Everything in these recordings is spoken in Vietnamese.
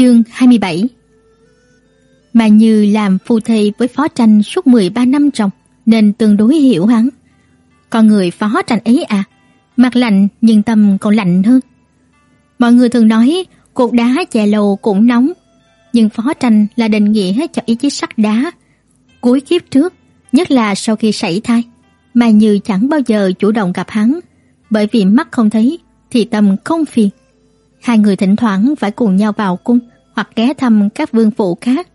Chương 27 Mà như làm phu thê với phó tranh suốt 13 năm trong nên tương đối hiểu hắn. Con người phó tranh ấy à, mặt lạnh nhưng tâm còn lạnh hơn. Mọi người thường nói cột đá chè lầu cũng nóng, nhưng phó tranh là định nghĩa cho ý chí sắt đá. Cuối kiếp trước, nhất là sau khi sảy thai, mà như chẳng bao giờ chủ động gặp hắn, bởi vì mắt không thấy thì tâm không phiền. Hai người thỉnh thoảng phải cùng nhau vào cung hoặc ghé thăm các vương phụ khác.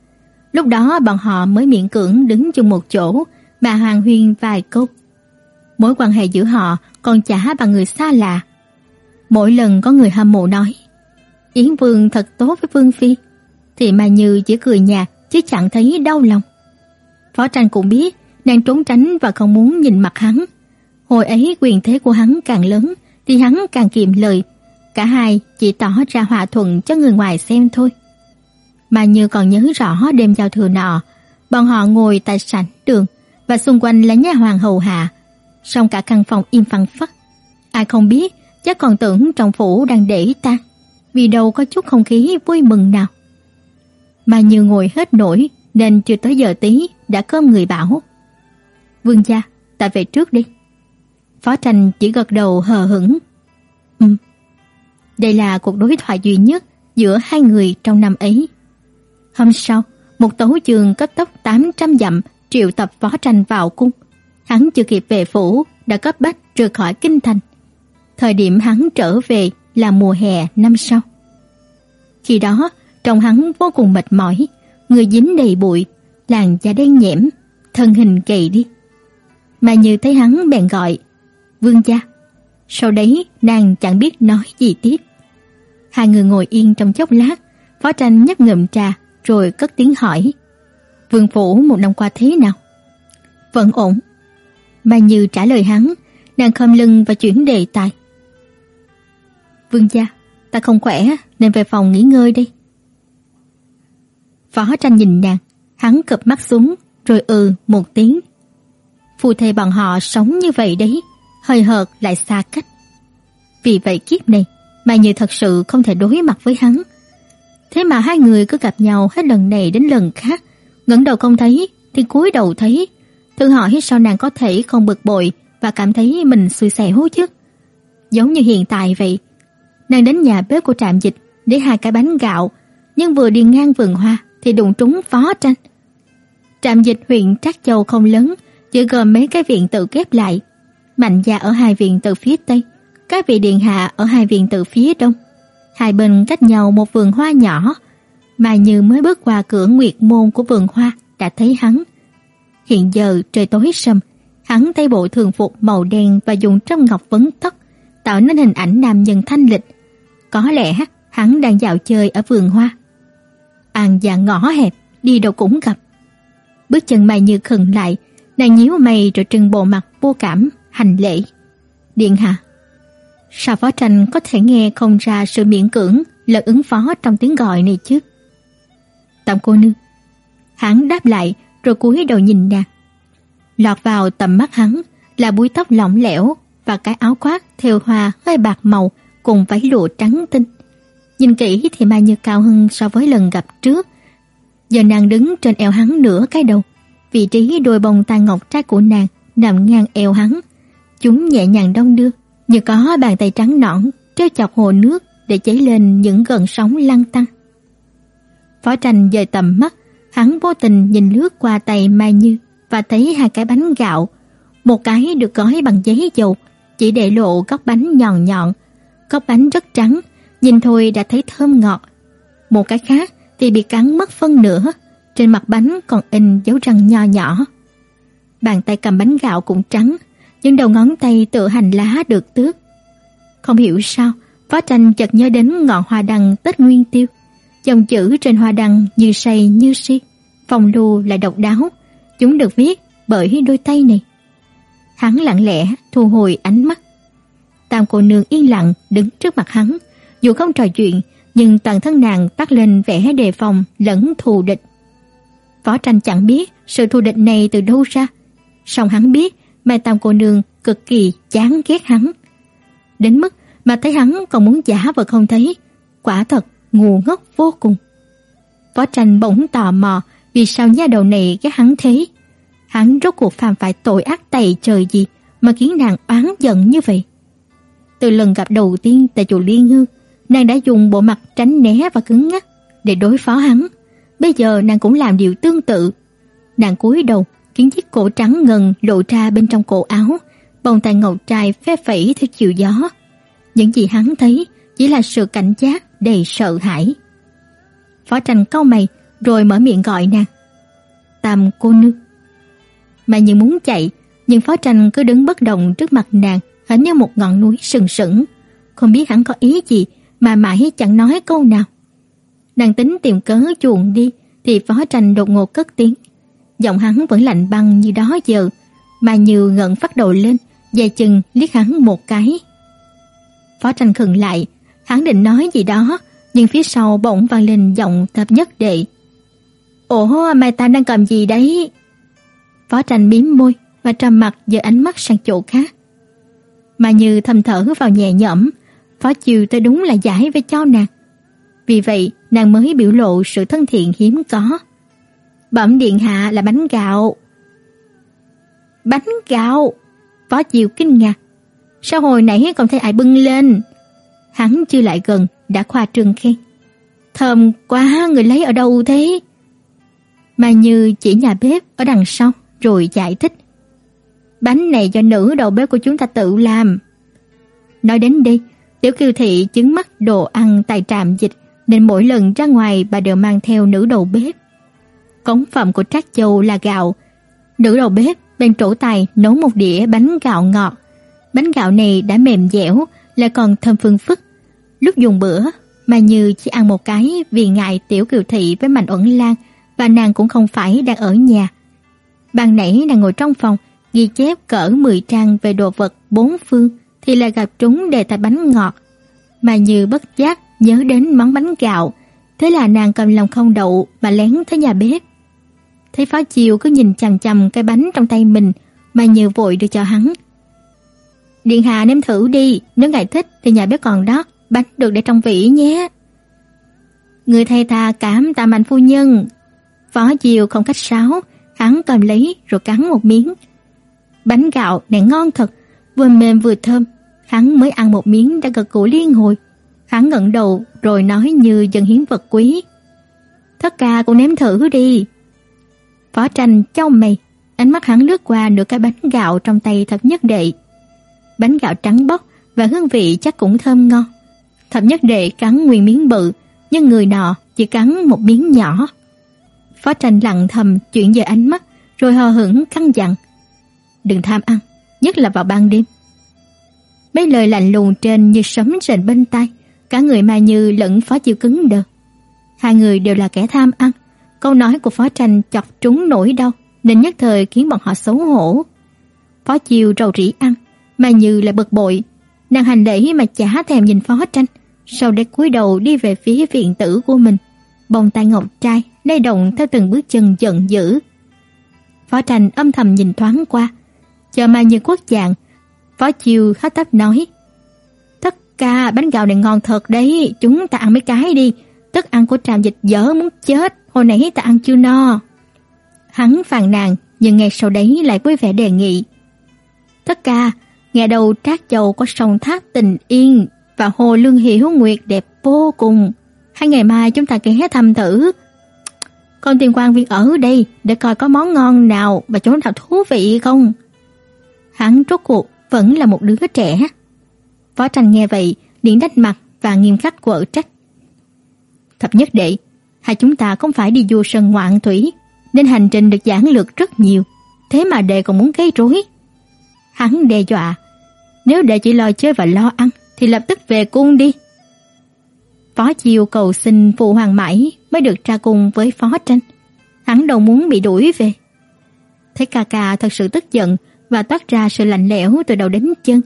Lúc đó bọn họ mới miễn cưỡng đứng chung một chỗ, mà hoàng huyên vài câu. Mối quan hệ giữa họ còn chả bằng người xa lạ. Mỗi lần có người hâm mộ nói, Yến Vương thật tốt với Vương Phi, thì Mai Như chỉ cười nhạt, chứ chẳng thấy đau lòng. Phó Tranh cũng biết, nàng trốn tránh và không muốn nhìn mặt hắn. Hồi ấy quyền thế của hắn càng lớn, thì hắn càng kiệm lời. Cả hai chỉ tỏ ra hòa thuận cho người ngoài xem thôi. Mà Như còn nhớ rõ đêm giao thừa nọ, bọn họ ngồi tại sảnh đường và xung quanh là nhà hoàng hầu hạ, song cả căn phòng im phăng phắc. Ai không biết, chắc còn tưởng trong phủ đang để ta, vì đâu có chút không khí vui mừng nào. Mà Như ngồi hết nổi nên chưa tới giờ tí đã có người bảo. Vương gia, ta về trước đi. Phó tranh chỉ gật đầu hờ hững. Ừm. Đây là cuộc đối thoại duy nhất giữa hai người trong năm ấy. Hôm sau, một tấu chương cấp tốc 800 dặm triệu tập phó tranh vào cung. Hắn chưa kịp về phủ đã cấp bách rời khỏi kinh thành. Thời điểm hắn trở về là mùa hè năm sau. Khi đó, trông hắn vô cùng mệt mỏi, người dính đầy bụi, làn da đen nhẽm, thân hình gầy đi. Mà như thấy hắn bèn gọi, "Vương gia." Sau đấy, nàng chẳng biết nói gì tiếp. Hai người ngồi yên trong chốc lát, Phó Tranh nhấp ngụm trà rồi cất tiếng hỏi, "Vương phủ một năm qua thế nào?" "Vẫn ổn." Mà Như trả lời hắn, nàng khom lưng và chuyển đề tài. "Vương gia, ta không khỏe nên về phòng nghỉ ngơi đi." Phó Tranh nhìn nàng, hắn cụp mắt xuống rồi ừ một tiếng. Phu thê bọn họ sống như vậy đấy, hơi hợt lại xa cách. Vì vậy kiếp này, Mai Như thật sự không thể đối mặt với hắn. Thế mà hai người cứ gặp nhau hết lần này đến lần khác, ngẩng đầu không thấy thì cúi đầu thấy. Thử hỏi sao nàng có thể không bực bội và cảm thấy mình xui xẻo chứ? Giống như hiện tại vậy. Nàng đến nhà bếp của trạm dịch để hai cái bánh gạo, nhưng vừa đi ngang vườn hoa thì đụng trúng phó tranh. Trạm dịch huyện Trác Châu không lớn, chỉ gồm mấy cái viện tự kép lại. Mạnh gia ở hai viện từ phía tây, các vị điện hạ ở hai viện từ phía đông. Hai bên cách nhau một vườn hoa nhỏ, mà như mới bước qua cửa nguyệt môn của vườn hoa đã thấy hắn. Hiện giờ trời tối sầm, hắn tay bộ thường phục màu đen và dùng trâm ngọc vấn tóc, tạo nên hình ảnh nam nhân thanh lịch. Có lẽ hắn đang dạo chơi ở vườn hoa. An và ngõ hẹp, đi đâu cũng gặp. Bước chân mày như khựng lại, nàng nhíu mày rồi trừng bộ mặt vô cảm, hành lễ. Điện hạ. Sao phó tranh có thể nghe không ra sự miễn cưỡng, là ứng phó trong tiếng gọi này chứ? Tạm cô nương. Hắn đáp lại, rồi cúi đầu nhìn nàng. Lọt vào tầm mắt hắn là búi tóc lỏng lẻo và cái áo khoác thêu hoa hơi bạc màu cùng váy lụa trắng tinh. Nhìn kỹ thì Mai Như cao hơn so với lần gặp trước. Giờ nàng đứng trên eo hắn nửa cái đầu. Vị trí đôi bông tai ngọc trai của nàng nằm ngang eo hắn. Chúng nhẹ nhàng đông đưa, như có bàn tay trắng nõn treo chọc hồ nước để cháy lên những gần sóng lăn tăn Phó tranh dời tầm mắt, hắn vô tình nhìn lướt qua tay Mai Như và thấy hai cái bánh gạo, một cái được gói bằng giấy dầu, chỉ để lộ góc bánh nhọn nhọn. Góc bánh rất trắng, nhìn thôi đã thấy thơm ngọt. Một cái khác thì bị cắn mất phân nửa, trên mặt bánh còn in dấu răng nho nhỏ. Bàn tay cầm bánh gạo cũng trắng, nhưng đầu ngón tay tự hành lá được tước. Không hiểu sao, Phó Tranh chợt nhớ đến ngọn hoa đăng Tết Nguyên Tiêu. Dòng chữ trên hoa đăng như say như si, phong lưu lại độc đáo, chúng được viết bởi đôi tay này. Hắn lặng lẽ thu hồi ánh mắt. Tam cô nương yên lặng đứng trước mặt hắn, dù không trò chuyện, nhưng toàn thân nàng tắt lên vẻ đề phòng lẫn thù địch. Võ Tranh chẳng biết sự thù địch này từ đâu ra, song hắn biết Mai Tam cô nương cực kỳ chán ghét hắn. Đến mức mà thấy hắn còn muốn giả vờ không thấy, quả thật ngu ngốc vô cùng. Võ Tranh bỗng tò mò vì sao nha đầu này ghét hắn thế. Hắn rốt cuộc phạm phải tội ác tày trời gì mà khiến nàng oán giận như vậy. Từ lần gặp đầu tiên tại chùa Liên Hương, nàng đã dùng bộ mặt tránh né và cứng ngắc để đối phó hắn. Bây giờ nàng cũng làm điều tương tự. Nàng cúi đầu, khiến chiếc cổ trắng ngần lộ ra bên trong cổ áo, bông tai ngọc trai phe phẩy theo chiều gió. Những gì hắn thấy chỉ là sự cảnh giác đầy sợ hãi. Phó Tranh cau mày rồi mở miệng gọi nàng. Tam cô nương. Mà như muốn chạy, nhưng Phó Tranh cứ đứng bất động trước mặt nàng, hệt như một ngọn núi sừng sững, không biết hắn có ý gì mà mãi chẳng nói câu nào. Nàng tính tìm cớ chuồn đi thì Phó Tranh đột ngột cất tiếng. Giọng hắn vẫn lạnh băng như đó giờ, mà Như ngẩng phát đầu lên, dè chừng liếc hắn một cái. Phó Tranh khựng lại, hắn định nói gì đó, nhưng phía sau bỗng vang lên giọng thập nhất đệ. "Ồ, mày ta đang cầm gì đấy?" Phó Tranh mím môi và trầm mặt giờ ánh mắt sang chỗ khác. Mà Như thầm thở vào nhẹ nhõm, Phó Chiều tới đúng là giải với cho nàng. Vì vậy, nàng mới biểu lộ sự thân thiện hiếm có. Bẩm điện hạ là bánh gạo. Bánh gạo? Phó Chiều kinh ngạc. Sao hồi nãy còn thấy ai bưng lên? Hắn chưa lại gần, đã khoa trương khen. Thơm quá, người lấy ở đâu thế? Mà như chỉ nhà bếp ở đằng sau, rồi giải thích. Bánh này do nữ đầu bếp của chúng ta tự làm. Nói đến đây, Tiểu Kiều thị chứng mắt đồ ăn tại trạm dịch, nên mỗi lần ra ngoài bà đều mang theo nữ đầu bếp. Cống phẩm của Trác Châu là gạo. Nữ đầu bếp bên trổ tài nấu một đĩa bánh gạo ngọt. Bánh gạo này đã mềm dẻo, lại còn thơm phương phức. Lúc dùng bữa, mà Như chỉ ăn một cái vì ngại Tiểu Kiều thị với Mạnh Uẩn Lan và nàng cũng không phải đang ở nhà. Ban nãy nàng ngồi trong phòng, ghi chép cỡ 10 trang về đồ vật bốn phương thì lại gặp trúng đề tài bánh ngọt. Mà Như bất giác nhớ đến món bánh gạo, thế là nàng cầm lòng không đậu mà lén tới nhà bếp. Thấy Phó Chiều cứ nhìn chằm chằm cái bánh trong tay mình, mà nhờ vội đưa cho hắn. Điện hạ nếm thử đi, nếu ngài thích thì nhà bếp còn đó, bánh được để trong vỉ nhé. Người thay ta cảm tạ mạnh phu nhân. Phó Chiều không khách sáo, hắn cầm lấy rồi cắn một miếng. Bánh gạo này ngon thật, vừa mềm vừa thơm. Hắn mới ăn một miếng đã gật gù liên hồi. Hắn ngẩng đầu rồi nói như dân hiến vật quý. thất ca cũng nếm thử đi. Phó tranh châu mày, ánh mắt hắn lướt qua nửa cái bánh gạo trong tay thập nhất đệ. Bánh gạo trắng bóc và hương vị chắc cũng thơm ngon. Thập nhất đệ cắn nguyên miếng bự, nhưng người nọ chỉ cắn một miếng nhỏ. Phó tranh lặng thầm chuyển về ánh mắt, rồi hờ hững căng dặn. Đừng tham ăn, nhất là vào ban đêm. Mấy lời lạnh lùng trên như sấm rền bên tai, cả người Mai Như lẫn Phó Chiêu cứng đờ. Hai người đều là kẻ tham ăn, câu nói của Phó Tranh chọc trúng nỗi đau, nên nhất thời khiến bọn họ xấu hổ. Phó Chiêu rầu rĩ ăn, mà Như lại bực bội, nàng hành lễ mà chả thèm nhìn Phó Tranh, sau đấy cúi đầu đi về phía viện tử của mình, bông tay ngọc trai lay động theo từng bước chân giận dữ. Phó Tranh âm thầm nhìn thoáng qua, chờ Mai Như quốc dạng, Phó Chiêu hất tấp nói: "Tất cả bánh gạo này ngon thật đấy, chúng ta ăn mấy cái đi, thức ăn của trạm dịch dở muốn chết, hồi nãy ta ăn chưa no." Hắn phàn nàn, nhưng ngay sau đấy lại vui vẻ đề nghị: "Tất cả, nghe đầu Trác Châu có sông thác tình yên và hồ lương hiểu nguyệt đẹp vô cùng, hai ngày mai chúng ta ghé thăm thử." Con tìm quan viên ở đây để coi có món ngon nào và chỗ nào thú vị không. Hắn rốt cuộc vẫn là một đứa trẻ. Phó Tranh nghe vậy, điện đách mặt và nghiêm khắc quở trách. Thập nhất đệ, hai chúng ta không phải đi du sơn ngoạn thủy, nên hành trình được giãn lược rất nhiều, thế mà đệ còn muốn gây rối. Hắn đe dọa, nếu đệ chỉ lo chơi và lo ăn thì lập tức về cung đi. Phó Chiêu cầu xin phụ hoàng mãi mới được ra cung với Phó Tranh. Hắn đâu muốn bị đuổi về. Thấy ca ca thật sự tức giận, và toát ra sự lạnh lẽo từ đầu đến chân.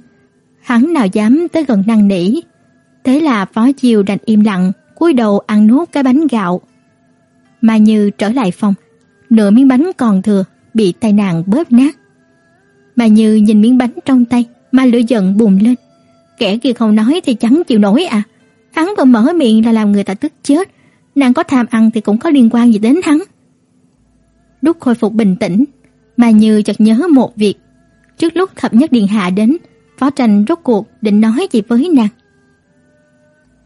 Hắn nào dám tới gần năng nỉ. Thế là Phó Chiêu đành im lặng, cúi đầu ăn nuốt cái bánh gạo. Mà Như trở lại phòng, nửa miếng bánh còn thừa bị tai nàng bóp nát. Mà Như nhìn miếng bánh trong tay, mà lửa giận bùng lên. Kẻ kia không nói thì chẳng chịu nổi à? Hắn vừa mở miệng là làm người ta tức chết, nàng có tham ăn thì cũng có liên quan gì đến hắn. Lúc khôi phục bình tĩnh, mà như chợt nhớ một việc. Trước lúc thập nhất điện hạ đến, Phó Tranh rốt cuộc định nói gì với nàng.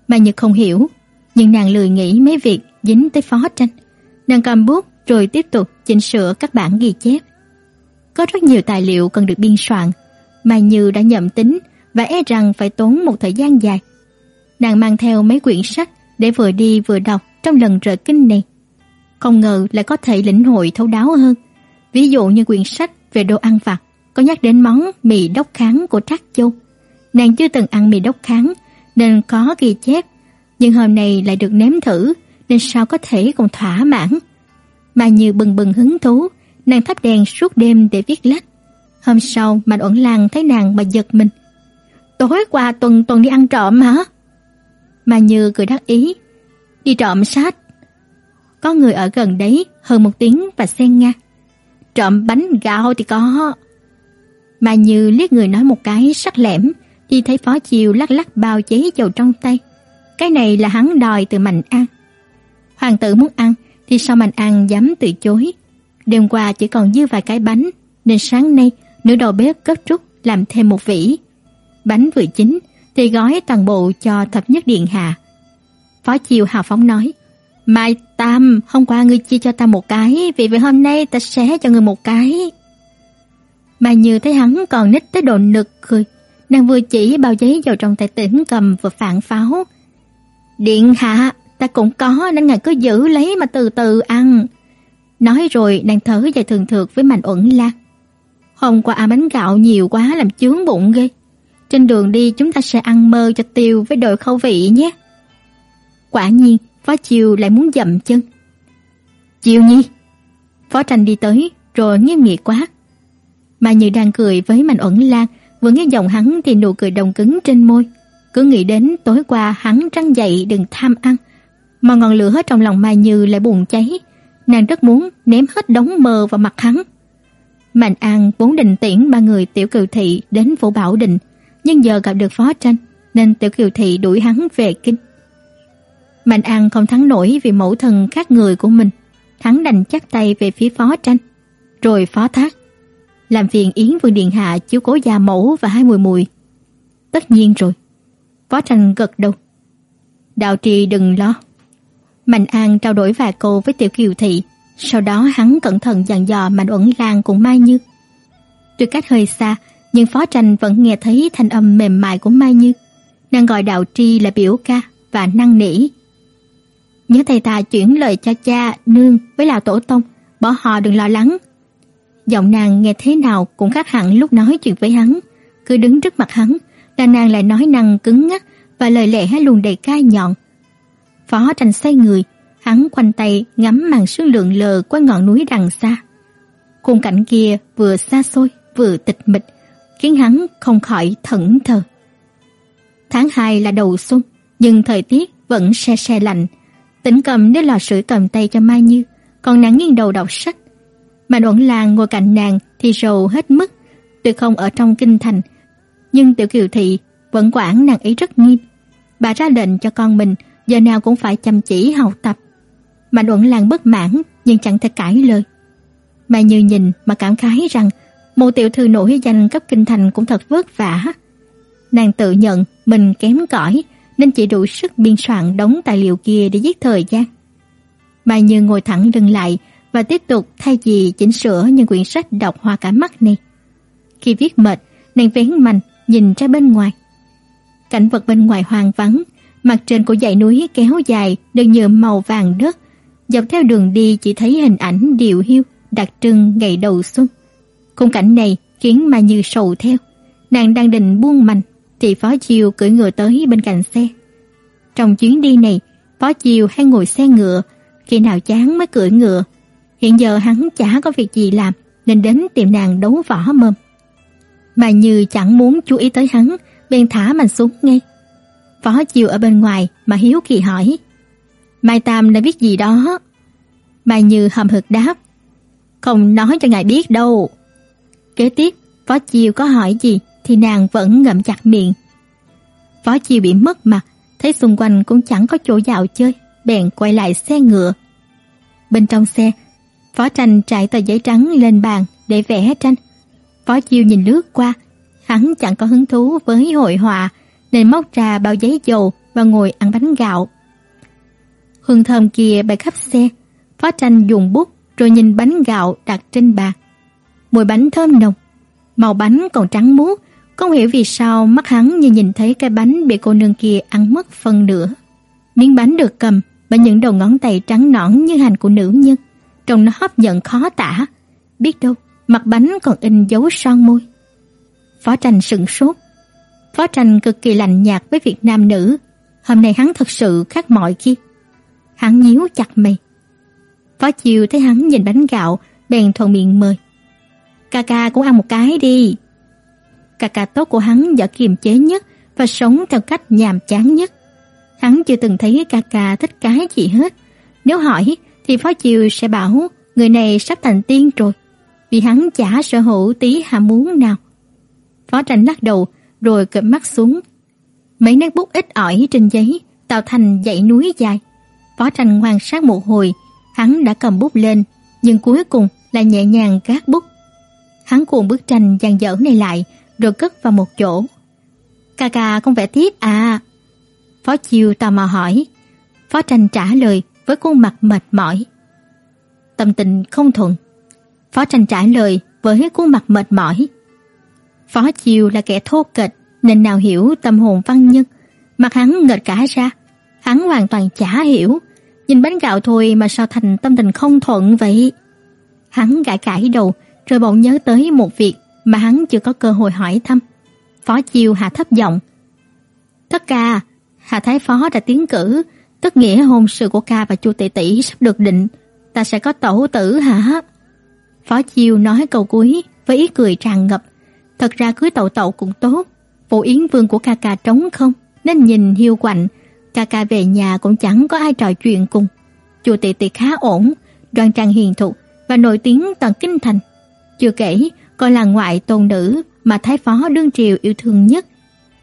Mà Như không hiểu, nhưng nàng lười nghĩ mấy việc dính tới Phó Tranh. Nàng cầm bút rồi tiếp tục chỉnh sửa các bản ghi chép. Có rất nhiều tài liệu cần được biên soạn, mà Như đã nhậm tính và e rằng phải tốn một thời gian dài. Nàng mang theo mấy quyển sách để vừa đi vừa đọc trong lần rời kinh này. Không ngờ lại có thể lĩnh hội thấu đáo hơn. Ví dụ như quyển sách về đồ ăn vặt có nhắc đến món mì đốc kháng của Trác Châu. Nàng chưa từng ăn mì đốc kháng nên có ghi chép, nhưng hôm nay lại được nếm thử nên sao có thể còn thỏa mãn. Mà như bừng bừng hứng thú, nàng thắp đèn suốt đêm để viết lách. Hôm sau, Mạnh Uẩn Lan thấy nàng mà giật mình. "Tối qua tuần tuần đi ăn trộm hả?" Mà Như cười đắc ý, "Đi trộm sách." Có người ở gần đấy hơn một tiếng và xen ngang. "Trộm bánh gạo thì có." Mà Như liếc người nói một cái sắc lẻm, thì thấy Phó Chiêu lắc lắc bao giấy dầu trong tay. Cái này là hắn đòi từ Mạnh An. Hoàng tử muốn ăn thì sao Mạnh An dám từ chối. Đêm qua chỉ còn dư vài cái bánh, nên sáng nay nữ đầu bếp cất rút làm thêm một vỉ. Bánh vừa chín thì gói toàn bộ cho thập nhất điện hạ. Phó Chiêu hào phóng nói: "Mai Tam, hôm qua ngươi chia cho ta một cái, vì vậy hôm nay ta sẽ cho ngươi một cái." Mà như thấy hắn còn nít tới độ nực cười, nàng vừa chỉ bao giấy vào trong tay tỉnh cầm vừa phản pháo. "Điện hạ, ta cũng có nên ngài cứ giữ lấy mà từ từ ăn." Nói rồi nàng thở dài thường thượt với Mạnh Uẩn Lan. Hôm qua ăn bánh gạo nhiều quá làm chướng bụng ghê. Trên đường đi chúng ta sẽ ăn mơ cho tiêu với đồi khẩu vị nhé. Quả nhiên, Phó Chiêu lại muốn dậm chân. Chiêu Nhi. Phó Tranh đi tới, rồi nghiêm nghị quát. Mà như đang cười với Mạnh Uẩn Lan, vừa nghe giọng hắn thì nụ cười đồng cứng trên môi. Cứ nghĩ đến tối qua hắn răng dậy đừng tham ăn, mà ngọn lửa trong lòng Mai Như lại bùng cháy, nàng rất muốn ném hết đống mơ vào mặt hắn. Mạnh An vốn định tiễn ba người tiểu cừu thị đến phủ Bảo Định, nhưng giờ gặp được Phó Tranh nên tiểu kiều thị đuổi hắn về kinh. Mạnh An không thắng nổi vì mẫu thần khác người của mình, hắn đành chắp tay về phía Phó Tranh, rồi phó thác làm phiền Yến Vương điện hạ chiếu cố gia mẫu và hai mùi mùi. Tất nhiên rồi. Phó Tranh gật đầu. Đạo trì đừng lo. Mạnh An trao đổi vài câu với Tiểu Kiều Thị, sau đó hắn cẩn thận dặn dò Mạnh Uẩn Lan cùng Mai Như. Tuy cách hơi xa, nhưng Phó Tranh vẫn nghe thấy thanh âm mềm mại của Mai Như. Nàng gọi Đạo Tri là biểu ca và năng nỉ. Nhớ thầy ta chuyển lời cho cha, nương với lão tổ tông, bỏ họ đừng lo lắng. Giọng nàng nghe thế nào cũng khác hẳn lúc nói chuyện với hắn, cứ đứng trước mặt hắn, là nàng lại nói năng cứng ngắc và lời lẽ luôn đầy cay nhọn. Phó Tranh xoay người, hắn khoanh tay ngắm màn sương lượng lờ qua ngọn núi đằng xa. Khung cảnh kia vừa xa xôi, vừa tịch mịch, khiến hắn không khỏi thẫn thờ. Tháng 2 là đầu xuân, nhưng thời tiết vẫn se se lạnh. Tỉnh cầm đưa lò sưởi cầm tay cho Mai Như, còn nàng nghiêng đầu đọc sách. Mà Uẩn Lan ngồi cạnh nàng thì rầu hết mức, tuy không ở trong kinh thành, nhưng Tiểu Kiều thị vẫn quản nàng ấy rất nghiêm. Bà ra lệnh cho con mình giờ nào cũng phải chăm chỉ học tập. Mạnh Uẩn Lan bất mãn nhưng chẳng thể cãi lời. Mà như nhìn mà cảm khái rằng một tiểu thư nổi danh cấp kinh thành cũng thật vất vả. Nàng tự nhận mình kém cỏi nên chỉ đủ sức biên soạn đống tài liệu kia để giết thời gian. Mà như ngồi thẳng lưng lại và tiếp tục thay vì chỉnh sửa những quyển sách đọc hoa cả mắt này. Khi viết mệt, nàng vén mành nhìn ra bên ngoài. Cảnh vật bên ngoài hoang vắng, mặt trên của dãy núi kéo dài được nhuộm màu vàng đất. Dọc theo đường đi chỉ thấy hình ảnh điều hiu đặc trưng ngày đầu xuân. Khung cảnh này khiến mà Như sầu theo. Nàng đang định buông mành thì Phó Chiêu cưỡi ngựa tới bên cạnh xe. Trong chuyến đi này, Phó Chiêu hay ngồi xe ngựa, khi nào chán mới cưỡi ngựa. Hiện giờ hắn chả có việc gì làm nên đến tìm nàng đấu võ mồm mà Như chẳng muốn chú ý tới hắn, bèn thả mạnh xuống ngay. Phó Chiêu ở bên ngoài mà hiếu kỳ hỏi. Mai Tam đã biết gì đó? Mai Như hầm hực đáp. Không nói cho ngài biết đâu. Kế tiếp, Phó Chiêu có hỏi gì thì nàng vẫn ngậm chặt miệng. Phó Chiêu bị mất mặt, thấy xung quanh cũng chẳng có chỗ dạo chơi, bèn quay lại xe ngựa. Bên trong xe, Phó Tranh trải tờ giấy trắng lên bàn để vẽ tranh. Phó Chiêu nhìn lướt qua, hắn chẳng có hứng thú với hội họa nên móc ra bao giấy dầu và ngồi ăn bánh gạo. Hương thơm kia bay khắp xe, Phó Tranh dùng bút rồi nhìn bánh gạo đặt trên bàn. Mùi bánh thơm nồng, màu bánh còn trắng muốt, không hiểu vì sao mắt hắn như nhìn thấy cái bánh bị cô nương kia ăn mất phần nửa. Miếng bánh được cầm bởi những đầu ngón tay trắng nõn như hành của nữ nhân, trông nó hấp dẫn khó tả. Biết đâu, mặt bánh còn in dấu son môi. Phó Tranh sững sốt. Phó Tranh cực kỳ lạnh nhạt với việc nam nữ, hôm nay hắn thật sự khác mọi khi. Hắn nhíu chặt mày. Phó Chiều thấy hắn nhìn bánh gạo, bèn thuận miệng mời. "Ca ca cũng ăn một cái đi." Ca ca tốt của hắn giỏi kiềm chế nhất và sống theo cách nhàm chán nhất. Hắn chưa từng thấy ca ca thích cái gì hết. Nếu hỏi thì Phó Chiều sẽ bảo người này sắp thành tiên rồi, vì hắn chả sở hữu tí ham muốn nào. Phó Tranh lắc đầu rồi cụp mắt xuống. Mấy nét bút ít ỏi trên giấy tạo thành dãy núi dài. Phó Tranh quan sát một hồi, hắn đã cầm bút lên, nhưng cuối cùng là nhẹ nhàng gác bút. Hắn cuộn bức tranh dàn dở này lại, rồi cất vào một chỗ. "Ca ca không vẽ tiếp à?" Phó Chiêu tò mò hỏi. Phó Tranh trả lời với khuôn mặt mệt mỏi. Tâm tình không thuận. Phó Tranh trả lời với khuôn mặt mệt mỏi. Phó Chiêu là kẻ thô kệch nên nào hiểu tâm hồn văn nhân, mặt hắn nghệch cả ra, hắn hoàn toàn chả hiểu, nhìn bánh gạo thôi mà sao thành tâm tình không thuận vậy. Hắn gãi gãi đầu, rồi bỗng nhớ tới một việc mà hắn chưa có cơ hội hỏi thăm. Phó Chiêu hạ thấp giọng. "Tất ca, Hạ Thái Phó đã tiến cử, tức nghĩa hôn sự của ca và Chu tỷ tỷ sắp được định, ta sẽ có tổ tử hả?" Phó Chiêu nói câu cuối với ý cười tràn ngập. Thật ra cưới tậu tậu cũng tốt, Phụ Yến Vương của ca ca trống không, nên nhìn hiu quạnh, ca ca về nhà cũng chẳng có ai trò chuyện cùng. Chùa Tị Tị khá ổn, đoan trang hiền thục và nổi tiếng toàn kinh thành. Chưa kể, còn là ngoại tôn nữ mà thái phó đương triều yêu thương nhất.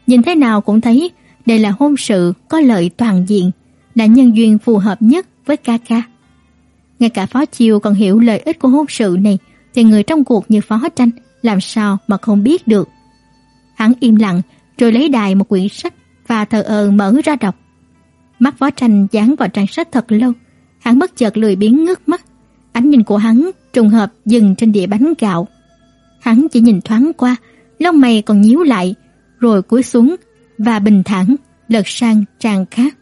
Nhìn thế nào cũng thấy đây là hôn sự có lợi toàn diện, là nhân duyên phù hợp nhất với ca ca. Ngay cả phó chiêu còn hiểu lợi ích của hôn sự này, thì người trong cuộc như phó tranh làm sao mà không biết được. Hắn im lặng rồi lấy đài một quyển sách và thờ ơ mở ra đọc. Mắt phó tranh dán vào trang sách thật lâu, hắn bất chợt lười biếng ngước mắt. Ánh nhìn của hắn trùng hợp dừng trên đĩa bánh gạo. Hắn chỉ nhìn thoáng qua, lông mày còn nhíu lại, rồi cúi xuống và bình thản lật sang trang khác.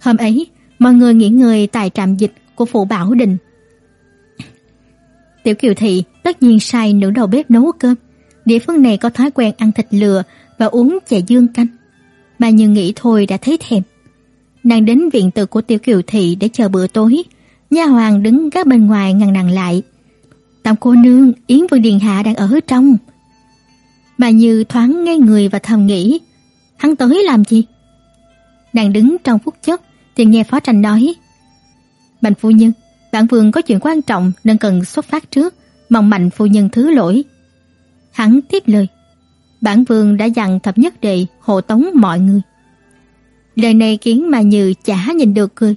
Hôm ấy, mọi người nghỉ ngơi tại trạm dịch của phụ Bảo Đình. Tiểu Kiều Thị tất nhiên sai nữ đầu bếp nấu cơm. Địa phương này có thói quen ăn thịt lừa và uống chè dương canh. Bà Như nghĩ thôi đã thấy thèm. Nàng đến viện từ của Tiểu Kiều Thị để chờ bữa tối. Nha hoàng đứng gác bên ngoài ngăn nàng lại. Tam cô nương, Yến Vương Điền Hạ đang ở trong. Bà Như thoáng ngay người và thầm nghĩ, hắn tới làm gì? Nàng đứng trong phút chốc thì nghe phó tranh nói, Mạnh phu nhân, bản vương có chuyện quan trọng nên cần xuất phát trước, mong mạnh phu nhân thứ lỗi. Hắn tiếp lời, bản vương đã dặn thập nhất đệ hộ tống mọi người. Lời này khiến mà Như chả nhìn được cười.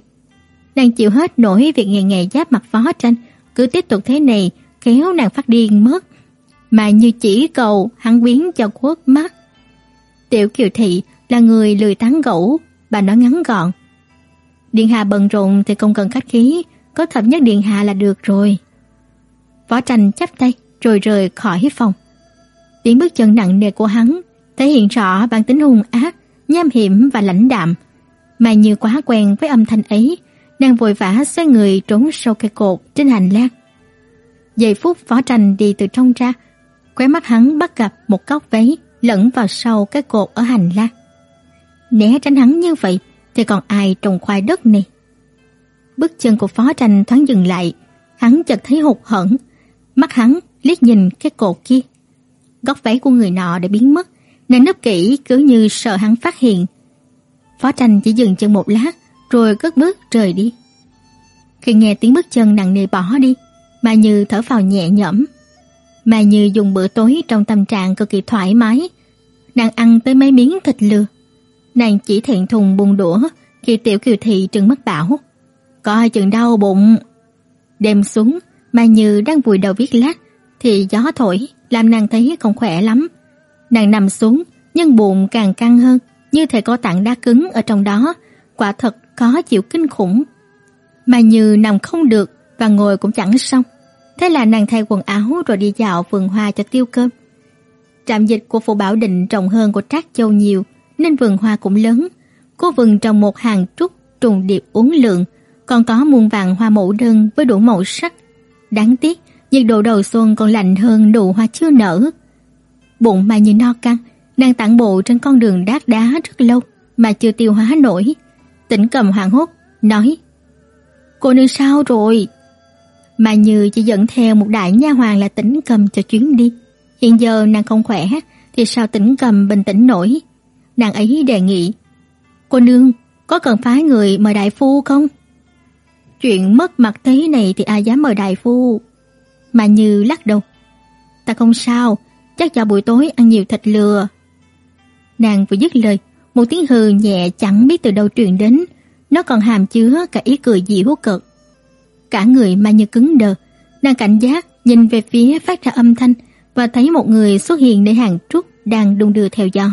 Nàng chịu hết nổi việc ngày ngày giáp mặt phó tranh, cứ tiếp tục thế này, kéo nàng phát điên mất. Mà Như chỉ cầu hắn biến cho quốc mắt. Tiểu Kiều Thị là người lười tán gẫu, bà nói ngắn gọn. Điện hạ bận rộn thì không cần khách khí, có thập nhất điện hạ là được rồi. Võ Tranh chắp tay rồi rời khỏi phòng. Tiếng bước chân nặng nề của hắn thể hiện rõ bản tính hung ác, nham hiểm và lãnh đạm. Mà như quá quen với âm thanh ấy, nàng vội vã xoay người trốn sau cây cột trên hành lang. Giây phút Võ Tranh đi từ trong ra, khóe mắt hắn bắt gặp một góc váy lẫn vào sau cái cột ở hành lang. Né tránh hắn như vậy thì còn ai trồng khoai đất này. Bước chân của phó tranh thoáng dừng lại, hắn chợt thấy hụt hẫng, mắt hắn liếc nhìn cái cột kia. Góc váy của người nọ đã biến mất, nên nấp kỹ cứ như sợ hắn phát hiện. Phó tranh chỉ dừng chân một lát, rồi cất bước rời đi. Khi nghe tiếng bước chân nặng nề bỏ đi, Mai Như thở phào nhẹ nhõm. Mai Như dùng bữa tối trong tâm trạng cực kỳ thoải mái. Nàng ăn tới mấy miếng thịt lừa. Nàng chỉ thẹn thùng buông đũa, khi Tiểu Kiều Thị trừng mắt bảo, coi chừng đau bụng. Đêm xuống, Mai Như đang vùi đầu viết lách, thì gió thổi làm nàng thấy không khỏe lắm. Nàng nằm xuống, nhưng bụng càng căng hơn, như thể có tảng đá cứng ở trong đó, quả thật khó chịu kinh khủng. Mai Như nằm không được và ngồi cũng chẳng xong. Thế là nàng thay quần áo rồi đi dạo vườn hoa cho tiêu cơm. Trạm dịch của phủ Bảo Định rộng hơn của Trác Châu nhiều, nên vườn hoa cũng lớn. Cô vườn trồng một hàng trúc trùng điệp uốn lượn, còn có muôn vàng hoa mẫu đơn với đủ màu sắc. Đáng tiếc, nhiệt độ đầu xuân còn lạnh hơn nụ hoa chưa nở. Bụng mà như no căng, nàng tản bộ trên con đường đát đá rất lâu mà chưa tiêu hóa nổi. Tỉnh cầm hoảng hốt, nói Cô nương sao rồi? Mà Như chỉ dẫn theo một đại nha hoàng là tỉnh cầm cho chuyến đi. Hiện giờ nàng không khỏe, thì sao tỉnh cầm bình tĩnh nổi? Nàng ấy đề nghị. Cô nương, có cần phái người mời đại phu không? Chuyện mất mặt thế này thì ai dám mời đại phu? Mà Như lắc đầu. Ta không sao, chắc cho buổi tối ăn nhiều thịt lừa. Nàng vừa dứt lời, một tiếng hừ nhẹ chẳng biết từ đâu truyền đến, nó còn hàm chứa cả ý cười dịu cợt. Cả người mà như cứng đờ, nàng cảnh giác nhìn về phía phát ra âm thanh và thấy một người xuất hiện nơi hàng trúc đang đung đưa theo gió.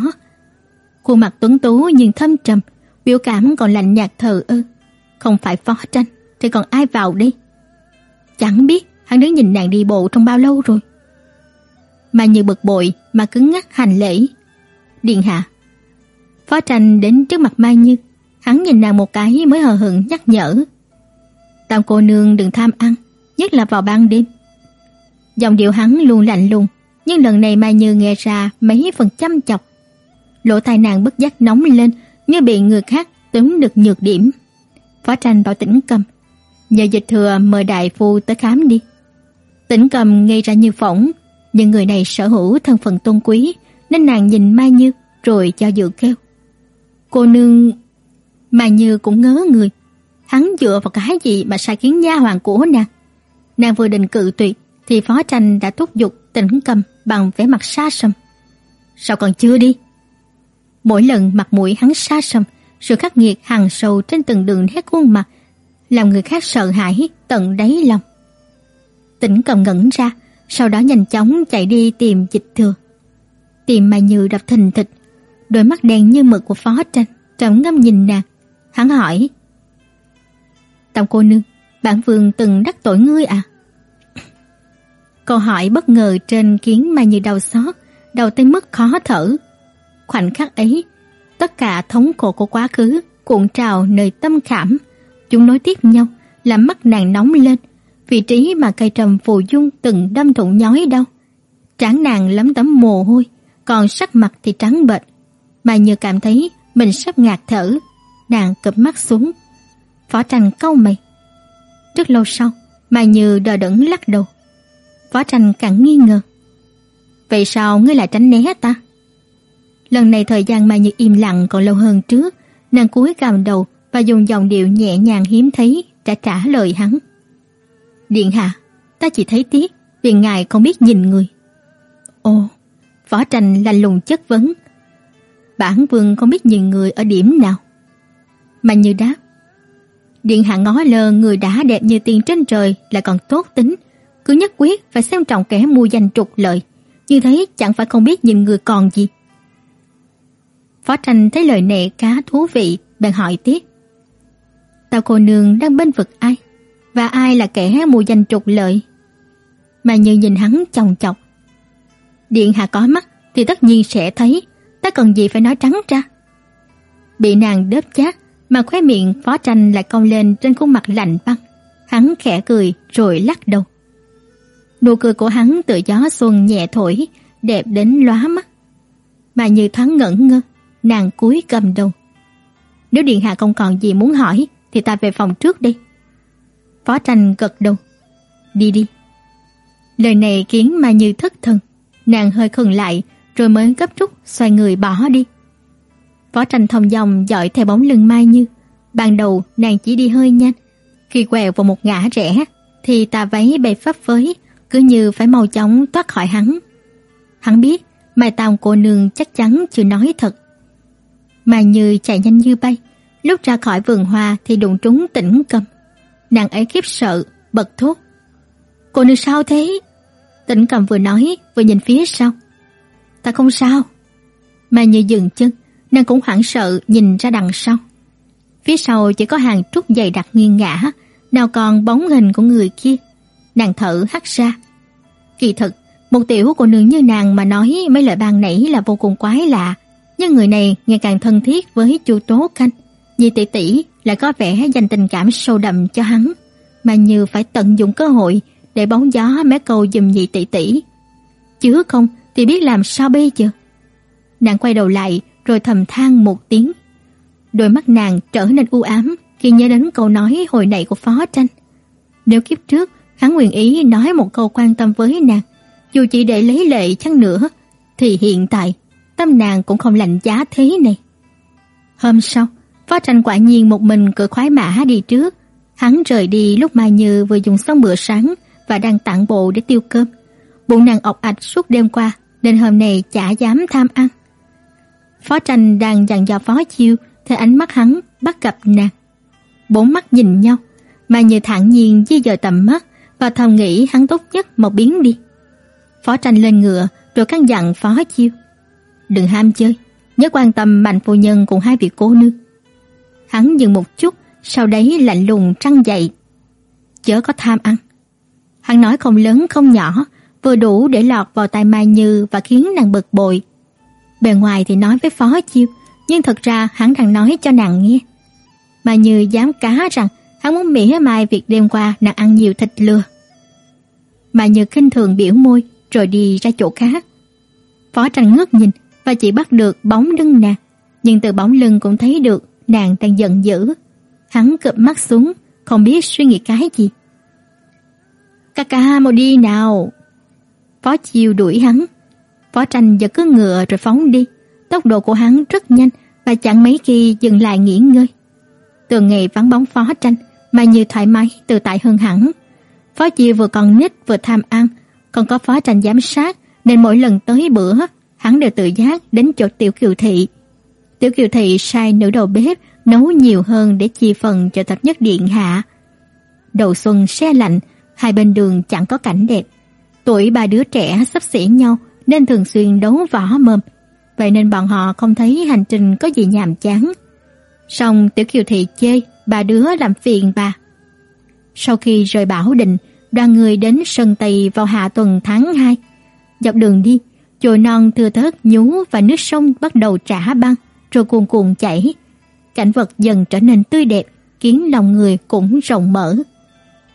Khuôn mặt tuấn tú nhưng thâm trầm, biểu cảm còn lạnh nhạt thờ ơ. Không phải phó tranh, thì còn ai vào đây? Chẳng biết hắn đứng nhìn nàng đi bộ trong bao lâu rồi. Mà như bực bội mà cứng ngắc hành lễ. Điện hạ. Phó tranh đến trước mặt Mai Như, hắn nhìn nàng một cái mới hờ hững nhắc nhở. Tam cô nương đừng tham ăn, nhất là vào ban đêm. Giọng điệu hắn luôn lạnh lùng, nhưng lần này Mai Như nghe ra mấy phần chăm chọc. Lỗ tai nàng bất giác nóng lên, như bị người khác túm được nhược điểm. Phó tranh bảo tĩnh cầm, nhờ dịch thừa mời đại phu tới khám đi. Tĩnh cầm ngây ra như phỏng, nhưng người này sở hữu thân phận tôn quý, nên nàng nhìn Mai Như rồi cho dự kêu. Cô nương... Mai Như cũng ngớ người, hắn dựa vào cái gì mà sai khiến nha hoàng của nàng. Nàng vừa định cự tuyệt thì phó tranh đã thúc giục tĩnh cầm bằng vẻ mặt xa xăm Sao còn chưa đi? Mỗi lần mặt mũi hắn xa sầm, sự khắc nghiệt hằn sâu trên từng đường nét khuôn mặt, làm người khác sợ hãi tận đáy lòng. Tỉnh cầm ngẩn ra, sau đó nhanh chóng chạy đi tìm dịch thừa. Tìm mà như đập thình thịch, đôi mắt đen như mực của phó tranh, trầm ngâm nhìn nàng. Hắn hỏi, Tam cô nương, bản vương từng đắc tội ngươi à? Câu hỏi bất ngờ trên khiến Mai Như đau xót, đầu tay mất khó thở. Khoảnh khắc ấy, tất cả thống khổ của quá khứ cuộn trào nơi tâm khảm. Chúng nối tiếp nhau, làm mắt nàng nóng lên. Vị trí mà cây trầm phù dung từng đâm thủng nhói đau. Trán nàng lấm tấm mồ hôi, còn sắc mặt thì trắng bệch. mà Như cảm thấy mình sắp ngạt thở. Nàng cụp mắt xuống. Phó tranh cau mày. Rất lâu sau, mà Như đờ đẫn lắc đầu. Phó tranh càng nghi ngờ. Vậy sao ngươi lại tránh né ta? Lần này thời gian Mai Như im lặng còn lâu hơn trước, nàng cúi gằm đầu và dùng giọng điệu nhẹ nhàng hiếm thấy trả trả lời hắn. Điện hạ, ta chỉ thấy tiếc vì ngài không biết nhìn người. Ồ, Võ Tranh lạnh lùng chất vấn. Bản vương không biết nhìn người ở điểm nào. Mà như đáp. Điện hạ ngó lơ người đã đẹp như tiên trên trời lại còn tốt tính, cứ nhất quyết phải xem trọng kẻ mua danh trục lợi, như thế chẳng phải không biết nhìn người còn gì. Phó tranh thấy lời này khá thú vị, bèn hỏi tiếp. Tao cô nương đang bên vực ai? Và ai là kẻ mua danh trục lợi? Mà như nhìn hắn chồng chọc. Điện hạ có mắt thì tất nhiên sẽ thấy, ta cần gì phải nói trắng ra. Bị nàng đớp chát mà khóe miệng phó tranh lại cong lên trên khuôn mặt lạnh băng. Hắn khẽ cười rồi lắc đầu. Nụ cười của hắn tự gió xuân nhẹ thổi, đẹp đến lóa mắt. Mà như thoáng ngẩn ngơ, nàng cúi cầm đầu. Nếu điện hạ không còn gì muốn hỏi thì ta về phòng trước đi. Phó tranh gật đầu. Đi đi. Lời này khiến mà như thất thần, nàng hơi khựng lại rồi mới gấp rút xoay người bỏ đi. Phó tranh thông dòng dõi theo bóng lưng Mai Như. Ban đầu nàng chỉ đi hơi nhanh, khi quẹo vào một ngã rẽ thì tà váy bay phấp phới, cứ như phải mau chóng thoát khỏi hắn. Hắn biết Mai Tam cô nương chắc chắn chưa nói thật. Mai Như chạy nhanh như bay, Lúc ra khỏi vườn hoa thì đụng trúng Tĩnh Cầm. Nàng ấy khiếp sợ, bật thốt: "Cô nương sao thế?" Tĩnh Cầm vừa nói vừa nhìn phía sau. "Ta không sao." Mà như dừng chân, nàng cũng hoảng sợ nhìn ra đằng sau. Phía sau chỉ có hàng trúc dày đặc nghiêng ngã, nào còn bóng hình của người kia. Nàng thở hắt ra. Kỳ thực, một tiểu cô nương như nàng mà nói mấy lời ban nãy là vô cùng quái lạ, nhưng người này ngày càng thân thiết với Chu Tố Khanh, vì tỷ tỷ lại có vẻ dành tình cảm sâu đậm cho hắn, mà như phải tận dụng cơ hội để bóng gió mé cầu giùm nhị tỷ tỷ. Chứ không thì biết làm sao bây giờ. Nàng quay đầu lại rồi thầm than một tiếng. Đôi mắt nàng trở nên u ám khi nhớ đến câu nói hồi nãy của Phó Tranh. Nếu kiếp trước hắn nguyện ý nói một câu quan tâm với nàng, dù chỉ để lấy lệ chăng nữa, thì hiện tại tâm nàng cũng không lạnh giá thế này. Hôm sau, Phó Tranh quả nhiên một mình cưỡi khoái mã đi trước. Hắn rời đi lúc Mai Như vừa dùng xong bữa sáng và đang tản bộ để tiêu cơm. Bụng nàng ọc ạch suốt đêm qua, nên hôm nay chả dám tham ăn. Phó Tranh đang dặn dò Phó Chiêu, thì ánh mắt hắn bắt gặp nàng. Bốn mắt nhìn nhau, Mai Như thản nhiên di dời tầm mắt và thầm nghĩ hắn tốt nhất một biến đi. Phó Tranh lên ngựa rồi căn dặn Phó Chiêu. Đừng ham chơi, nhớ quan tâm mạnh phu nhân cùng hai vị cô nương. Hắn dừng một chút, sau đấy lạnh lùng trăng dậy. Chớ có tham ăn. Hắn nói không lớn không nhỏ, vừa đủ để lọt vào tai Mai Như và khiến nàng bực bội. Bề ngoài thì nói với Phó Chiêu, nhưng thật ra hắn đang nói cho nàng nghe. Mai Như dám cá rằng hắn muốn mỉa mai việc đêm qua nàng ăn nhiều thịt lừa. Mai Như khinh thường biểu môi rồi đi ra chỗ khác. Phó Tranh ngước nhìn và chỉ bắt được bóng lưng nàng, nhưng từ bóng lưng cũng thấy được nàng đang giận dữ. Hắn cụp mắt xuống, không biết suy nghĩ cái gì. Ca ca mau đi nào. Phó Chiêu đuổi hắn. Phó Tranh giật cứ ngựa rồi phóng đi. Tốc độ của hắn rất nhanh và chẳng mấy khi dừng lại nghỉ ngơi. Từ ngày vắng bóng Phó Tranh mà như thoải mái tự tại hơn hẳn. Phó Chiêu vừa còn nít vừa tham ăn, còn có Phó Tranh giám sát nên mỗi lần tới bữa hắn đều tự giác đến chỗ Tiểu Kiều Thị. Tiểu Kiều Thị sai nữ đầu bếp nấu nhiều hơn để chia phần cho thập nhất điện hạ. Đầu xuân se lạnh, hai bên đường chẳng có cảnh đẹp. Tuổi ba đứa trẻ sắp xỉ nhau nên thường xuyên đấu võ mồm. Vậy nên bọn họ không thấy hành trình có gì nhàm chán. Song Tiểu Kiều Thị chê ba đứa làm phiền bà. Sau khi rời Bảo Định, đoàn người đến sân Tây vào hạ tuần tháng 2. Dọc đường đi, chồi non thưa thớt nhú và nước sông bắt đầu trả băng, rồi cuồn cuộn chảy. Cảnh vật dần trở nên tươi đẹp, khiến lòng người cũng rộng mở.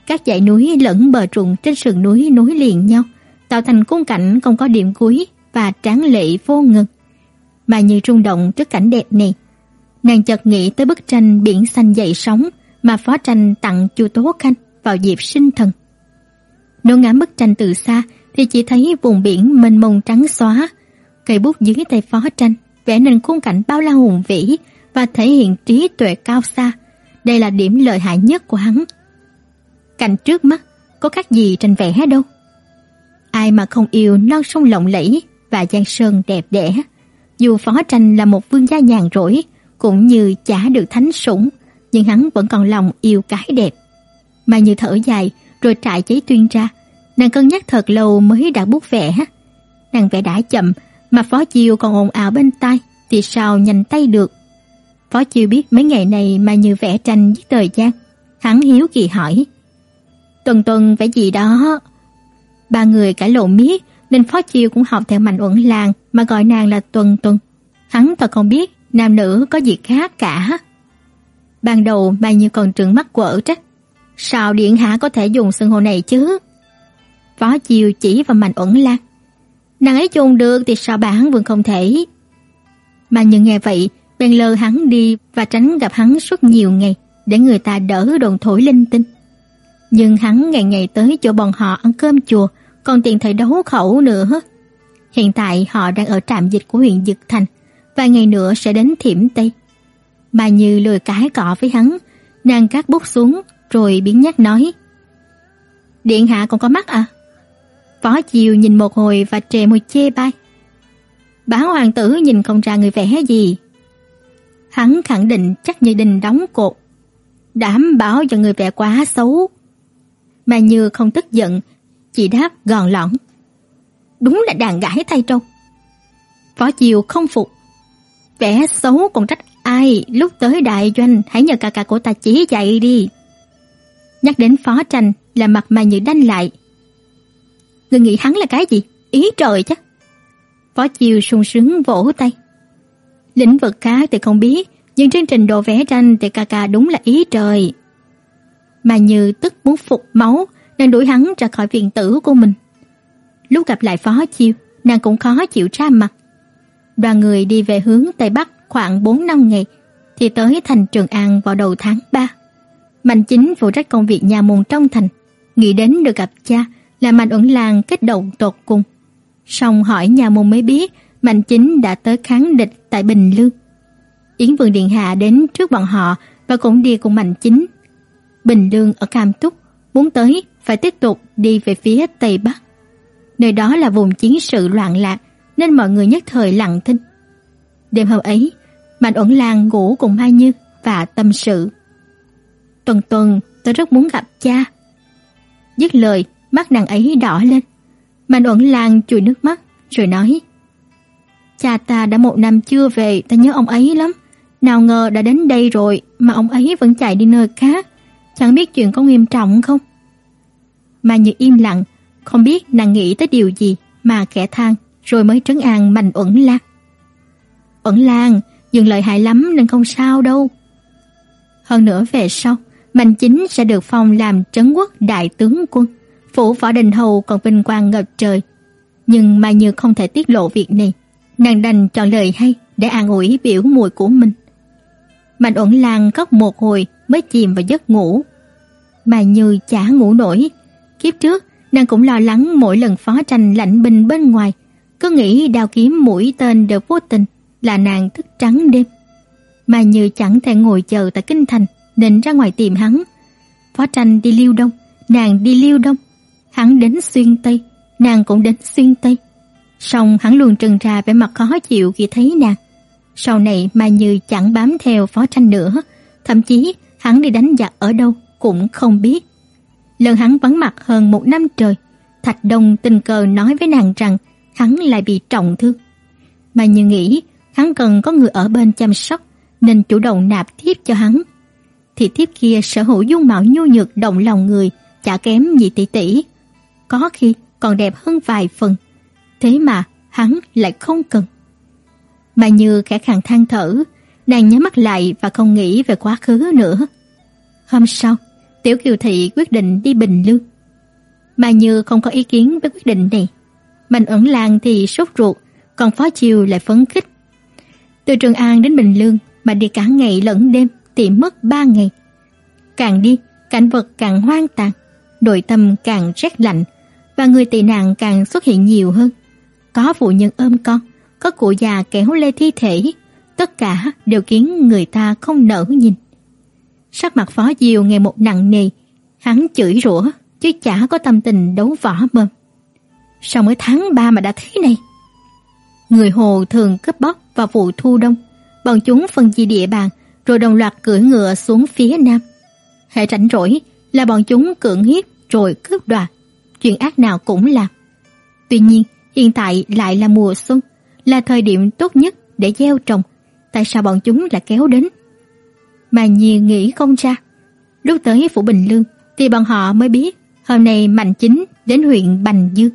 Các dãy núi lẫn bờ ruộng trên sườn núi nối liền nhau, tạo thành khung cảnh không có điểm cuối và tráng lệ vô ngần. Mà như rung động trước cảnh đẹp này, nàng chợt nghĩ tới bức tranh biển xanh dậy sóng mà phó tranh tặng Chu Tố Khanh vào dịp sinh thần. Nếu ngắm bức tranh từ xa thì chỉ thấy vùng biển mênh mông trắng xóa, cây bút dưới tay phó tranh vẽ nên khung cảnh bao la hùng vĩ và thể hiện trí tuệ cao xa. Đây là điểm lợi hại nhất của hắn. Cảnh trước mắt có khác gì tranh vẽ đâu. Ai mà không yêu non sông lộng lẫy và giang sơn đẹp đẽ. Dù phó tranh là một vương gia nhàn rỗi, cũng như chả được thánh sủng, nhưng hắn vẫn còn lòng yêu cái đẹp. Mà như thở dài, rồi trại giấy tuyên ra. Nàng cân nhắc thật lâu mới đặt bút vẽ. Nàng vẽ đã chậm, mà Phó Chiêu còn ồn ào bên tai, thì sao nhanh tay được. Phó Chiêu biết mấy ngày này mà như vẽ tranh với thời gian. Hắn hiếu kỳ hỏi. Tuần tuần vẽ gì đó? Ba người cãi lộn miết, nên Phó Chiêu cũng học theo Mạnh Uẩn Làng mà gọi nàng là Tuần Tuần. Hắn thật không biết nam nữ có gì khác cả. Ban đầu Mai Như còn trừng mắt quở trách. Sao điện hạ có thể dùng xưng hô này chứ? Phó Chiêu chỉ vào Mạnh Uẩn Lan. Nàng ấy chôn được thì sao bản vẫn không thể? Mà Như nghe vậy, bèn lơ hắn đi và tránh gặp hắn suốt nhiều ngày để người ta đỡ đồn thổi linh tinh. Nhưng hắn ngày ngày tới chỗ bọn họ ăn cơm chùa, còn tiền thời đấu khẩu nữa. Hiện tại họ đang ở trạm dịch của huyện Dực Thành, vài ngày nữa sẽ đến Thiểm Tây. Mà Như lười cái cọ với hắn, nàng cắt bút xuống rồi biến nhắc nói: "Điện hạ còn có mắt à?" Phó Chiều nhìn một hồi và trề môi chê bai. Bá hoàng tử nhìn không ra người vẽ gì. hắn khẳng định chắc như đình đóng cột. Đảm bảo cho người vẽ quá xấu. Mà Như không tức giận, chỉ đáp gòn lỏng. Đúng là đàn gãi thay trâu. Phó Chiều không phục. vẽ xấu còn trách ai, lúc tới đại doanh hãy nhờ ca ca của ta chỉ dạy đi. Nhắc đến phó tranh là mặt mà Như đanh lại. Người nghĩ hắn là cái gì? Ý trời chứ. Phó chiêu sung sướng vỗ tay. Lĩnh vực khác thì không biết, nhưng trên trình độ vẽ tranh thì ca ca đúng là ý trời. Mà Như tức muốn phục máu, nên đuổi hắn ra khỏi viện tử của mình. Lúc gặp lại Phó Chiêu, nàng cũng khó chịu ra mặt. Đoàn người đi về hướng Tây Bắc khoảng 4 năm ngày, thì tới thành Trường An vào đầu tháng 3. Mạnh Chính phụ trách công việc nhà môn trong thành, nghĩ đến được gặp cha là Mạnh Uẩn Lang kích động tột cùng. Xong hỏi nhà môn mới biết Mạnh Chính đã tới kháng địch tại Bình Lương. Yến Vương Điện Hạ đến trước bọn họ và cũng đi cùng Mạnh Chính. Bình Lương ở Cam Túc, muốn tới phải tiếp tục đi về phía Tây Bắc. Nơi đó là vùng chiến sự loạn lạc nên mọi người nhất thời lặng thinh. Đêm hôm ấy, Mạnh Uẩn Lan ngủ cùng Mai Như và tâm sự. Tuần tuần, tôi rất muốn gặp cha. Dứt lời, mắt nàng ấy đỏ lên. Mạnh Uẩn Lan chùi nước mắt rồi nói: Cha ta đã một năm chưa về, ta nhớ ông ấy lắm. Nào ngờ đã đến đây rồi mà ông ấy vẫn chạy đi nơi khác. Chẳng biết chuyện có nghiêm trọng không? Mà Như im lặng, không biết nàng nghĩ tới điều gì mà khẽ than, rồi mới trấn an Mạnh Uẩn Lan. Uẩn Lan, dừng lợi hại lắm nên không sao đâu. Hơn nữa về sau, Mạnh Chính sẽ được phong làm trấn quốc đại tướng quân, phủ võ đình hầu còn vinh quang ngập trời. Nhưng Mai Như không thể tiết lộ việc này, nàng đành chọn lời hay để an ủi biểu muội của mình. Mạnh Uẩn Lan khóc một hồi mới chìm vào giấc ngủ. Mai Như chả ngủ nổi, kiếp trước nàng cũng lo lắng mỗi lần phó tranh lạnh binh bên ngoài, cứ nghĩ đao kiếm mũi tên đều vô tình là nàng thức trắng đêm. Mai Như chẳng thể ngồi chờ tại kinh thành nên ra ngoài tìm hắn. Phó tranh đi Liêu Đông, nàng đi Liêu Đông, hắn đến xuyên Tây, nàng cũng đến xuyên Tây. Song hắn luôn trừng ra vẻ mặt khó chịu khi thấy nàng. Sau này mà Như chẳng bám theo phó tranh nữa, thậm chí hắn đi đánh giặc ở đâu cũng không biết. Lần hắn vắng mặt hơn một năm trời, Thạch Đông tình cờ nói với nàng rằng hắn lại bị trọng thương. Mà Như nghĩ hắn cần có người ở bên chăm sóc nên chủ động nạp thiếp cho hắn. Thì thiếp kia sở hữu dung mạo nhu nhược động lòng người, chả kém gì tỷ tỷ. Có khi còn đẹp hơn vài phần. Thế mà hắn lại không cần. Mà như khẽ khàng than thở, nàng nhắm mắt lại và không nghĩ về quá khứ nữa. Hôm sau, Tiểu Kiều Thị quyết định đi Bình Lương. Mà như không có ý kiến với quyết định này. Mạnh ẩn làng thì sốt ruột, còn Phó Chiều lại phấn khích. Từ Trường An đến Bình Lương mà đi cả ngày lẫn đêm thì mất ba ngày. Càng đi, cảnh vật càng hoang tàn, nội tâm càng rét lạnh và người tị nạn càng xuất hiện nhiều hơn. Có phụ nhân ôm con, có cụ già kéo lê thi thể, tất cả đều khiến người ta không nỡ nhìn. Sắc mặt Phó Diều ngày một nặng nề, hắn chửi rủa chứ chả có tâm tình đấu võ mồm. Sao mới tháng 3 mà đã thế này? Người Hồ thường cướp bóc vào vụ thu đông, bọn chúng phân chia địa bàn rồi đồng loạt cưỡi ngựa xuống phía nam. Hệ rảnh rỗi là bọn chúng cưỡng hiếp rồi cướp đoạt, chuyện ác nào cũng làm. Tuy nhiên, hiện tại lại là mùa xuân, là thời điểm tốt nhất để gieo trồng, tại sao bọn chúng lại kéo đến? Mà nhiều nghĩ không ra. Lúc tới phủ Bình Lương thì bọn họ mới biết hôm nay Mạnh Chính đến huyện Bành Dương.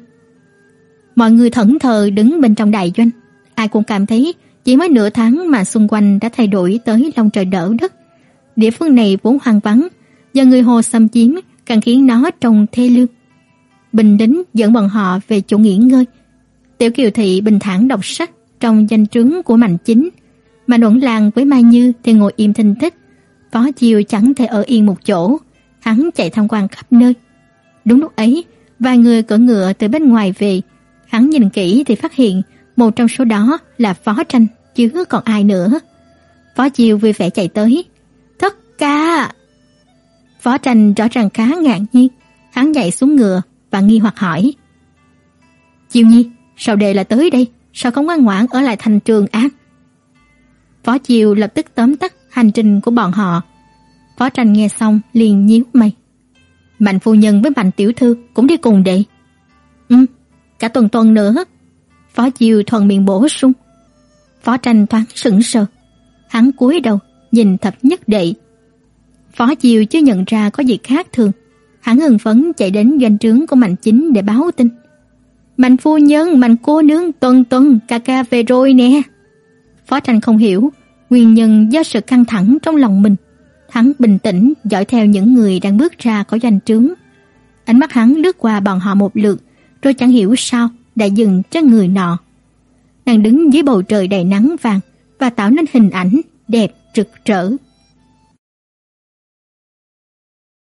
Mọi người thẫn thờ đứng bên trong đại doanh, ai cũng cảm thấy chỉ mới nửa tháng mà xung quanh đã thay đổi tới long trời đỡ đất. Địa phương này vốn hoang vắng, do người Hồ xâm chiếm càng khiến nó trông thê lương. Bình Đính dẫn bọn họ về chỗ nghỉ ngơi. Tiểu Kiều Thị bình thản đọc sách trong danh trướng của Mạnh Chính, mà Uẩn Lang với Mai Như thì ngồi im thinh thích. Phó Chiều chẳng thể ở yên một chỗ, hắn chạy tham quan khắp nơi. Đúng lúc ấy, vài người cưỡi ngựa từ bên ngoài về, hắn nhìn kỹ thì phát hiện một trong số đó là Phó Tranh chứ còn ai nữa. Phó Chiều vui vẻ chạy tới. Thất ca. Phó Tranh rõ ràng khá ngạc nhiên. Hắn nhảy xuống ngựa và nghi hoặc hỏi. Chiều Nhi, sao đề là tới đây? Sao không ngoan ngoãn ở lại thành trường ác? Phó Chiêu lập tức tóm tắt hành trình của bọn họ. Phó Tranh nghe xong liền nhíu mày. Mạnh phu nhân với Mạnh tiểu thư cũng đi cùng đệ. Ừ, cả tuần tuần nữa. Phó Chiêu thuận miệng bổ sung. Phó Tranh thoáng sững sờ. Hắn cúi đầu nhìn thập nhất đệ. Phó Chiêu chưa nhận ra có gì khác thường. Hắn hưng phấn chạy đến doanh trướng của Mạnh Chính để báo tin. Mạnh phu nhân, mạnh cô nương, tuần tuần, ca ca về rồi nè. Phó Tranh không hiểu nguyên nhân do sự căng thẳng trong lòng mình. Hắn bình tĩnh dõi theo những người đang bước ra khỏi doanh trướng. Ánh mắt hắn lướt qua bọn họ một lượt, rồi chẳng hiểu sao đã dừng trên người nọ. Nàng đứng dưới bầu trời đầy nắng vàng và tạo nên hình ảnh đẹp rực rỡ